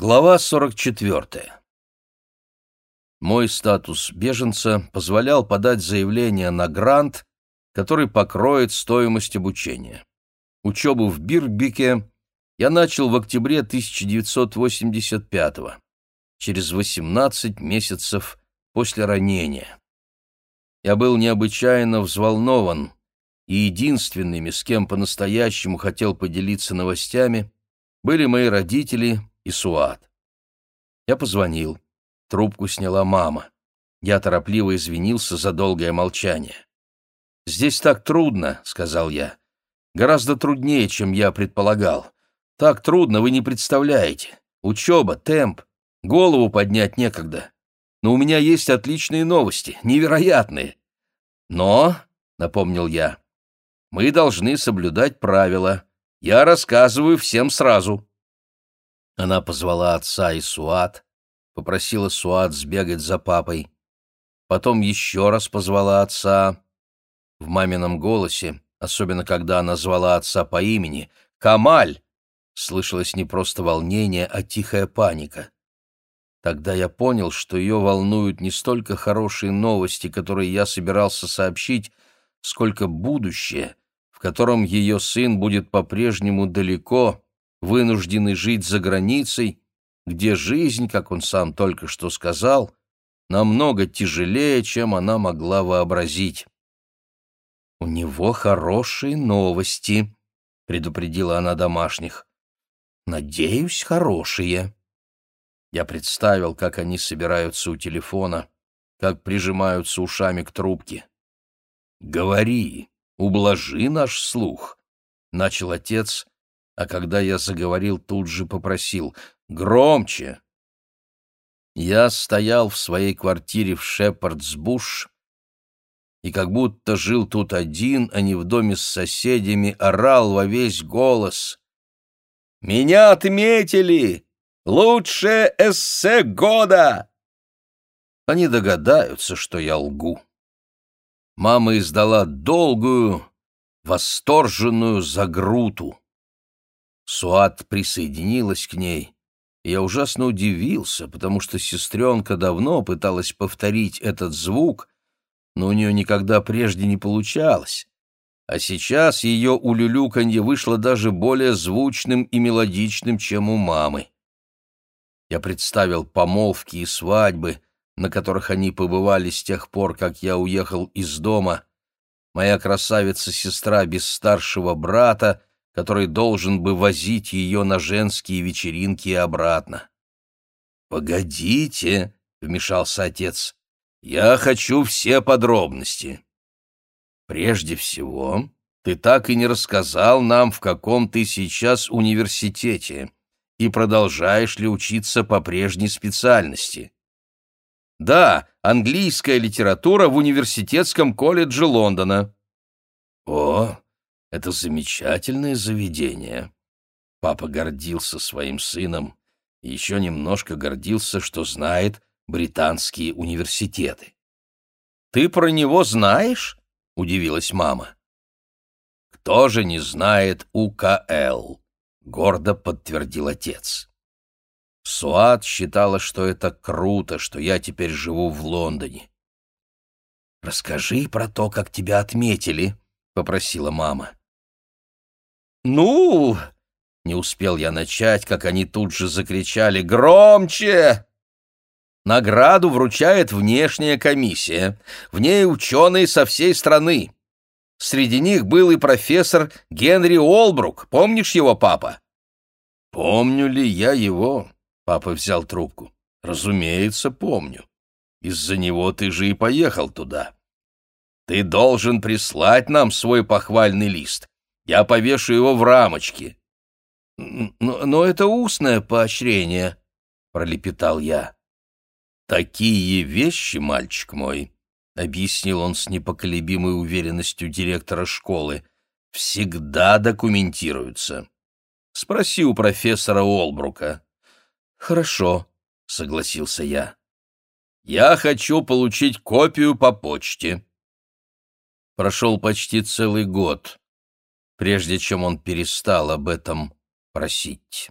Глава 44. Мой статус беженца позволял подать заявление на грант, который покроет стоимость обучения. Учебу в Бирбике я начал в октябре 1985 через 18 месяцев после ранения. Я был необычайно взволнован, и единственными, с кем по-настоящему хотел поделиться новостями, были мои родители и Суат. Я позвонил. Трубку сняла мама. Я торопливо извинился за долгое молчание. «Здесь так трудно», — сказал я. «Гораздо труднее, чем я предполагал. Так трудно, вы не представляете. Учеба, темп, голову поднять некогда. Но у меня есть отличные новости, невероятные. Но, — напомнил я, — мы должны соблюдать правила. Я рассказываю всем сразу». Она позвала отца и Суат, попросила Суат сбегать за папой. Потом еще раз позвала отца. В мамином голосе, особенно когда она звала отца по имени, «Камаль!» слышалось не просто волнение, а тихая паника. Тогда я понял, что ее волнуют не столько хорошие новости, которые я собирался сообщить, сколько будущее, в котором ее сын будет по-прежнему далеко, вынуждены жить за границей, где жизнь, как он сам только что сказал, намного тяжелее, чем она могла вообразить. «У него хорошие новости», — предупредила она домашних. «Надеюсь, хорошие». Я представил, как они собираются у телефона, как прижимаются ушами к трубке. «Говори, ублажи наш слух», — начал отец, а когда я заговорил, тут же попросил «Громче!». Я стоял в своей квартире в Шепардсбуш и как будто жил тут один, а не в доме с соседями, орал во весь голос. «Меня отметили! Лучшее эссе года!» Они догадаются, что я лгу. Мама издала долгую, восторженную загруту. Суат присоединилась к ней. Я ужасно удивился, потому что сестренка давно пыталась повторить этот звук, но у нее никогда прежде не получалось. А сейчас ее улюлюканье вышло даже более звучным и мелодичным, чем у мамы. Я представил помолвки и свадьбы, на которых они побывали с тех пор, как я уехал из дома. Моя красавица-сестра без старшего брата — который должен бы возить ее на женские вечеринки и обратно. «Погодите», — вмешался отец, — «я хочу все подробности». «Прежде всего, ты так и не рассказал нам, в каком ты сейчас университете, и продолжаешь ли учиться по прежней специальности». «Да, английская литература в университетском колледже Лондона». «О, это замечательное заведение. Папа гордился своим сыном и еще немножко гордился, что знает британские университеты. «Ты про него знаешь?» — удивилась мама. «Кто же не знает УКЛ?» — гордо подтвердил отец. Суат считала, что это круто, что я теперь живу в Лондоне. «Расскажи про то, как тебя отметили», — попросила мама. «Ну!» — не успел я начать, как они тут же закричали «Громче!» Награду вручает внешняя комиссия. В ней ученые со всей страны. Среди них был и профессор Генри Олбрук. Помнишь его, папа? Помню ли я его? Папа взял трубку. Разумеется, помню. Из-за него ты же и поехал туда. Ты должен прислать нам свой похвальный лист. Я повешу его в рамочке. Но, но это устное поощрение, пролепетал я. Такие вещи, мальчик мой, объяснил он с непоколебимой уверенностью директора школы, всегда документируются. Спроси у профессора Олбрука. Хорошо, согласился я. Я хочу получить копию по почте. Прошел почти целый год прежде чем он перестал об этом просить.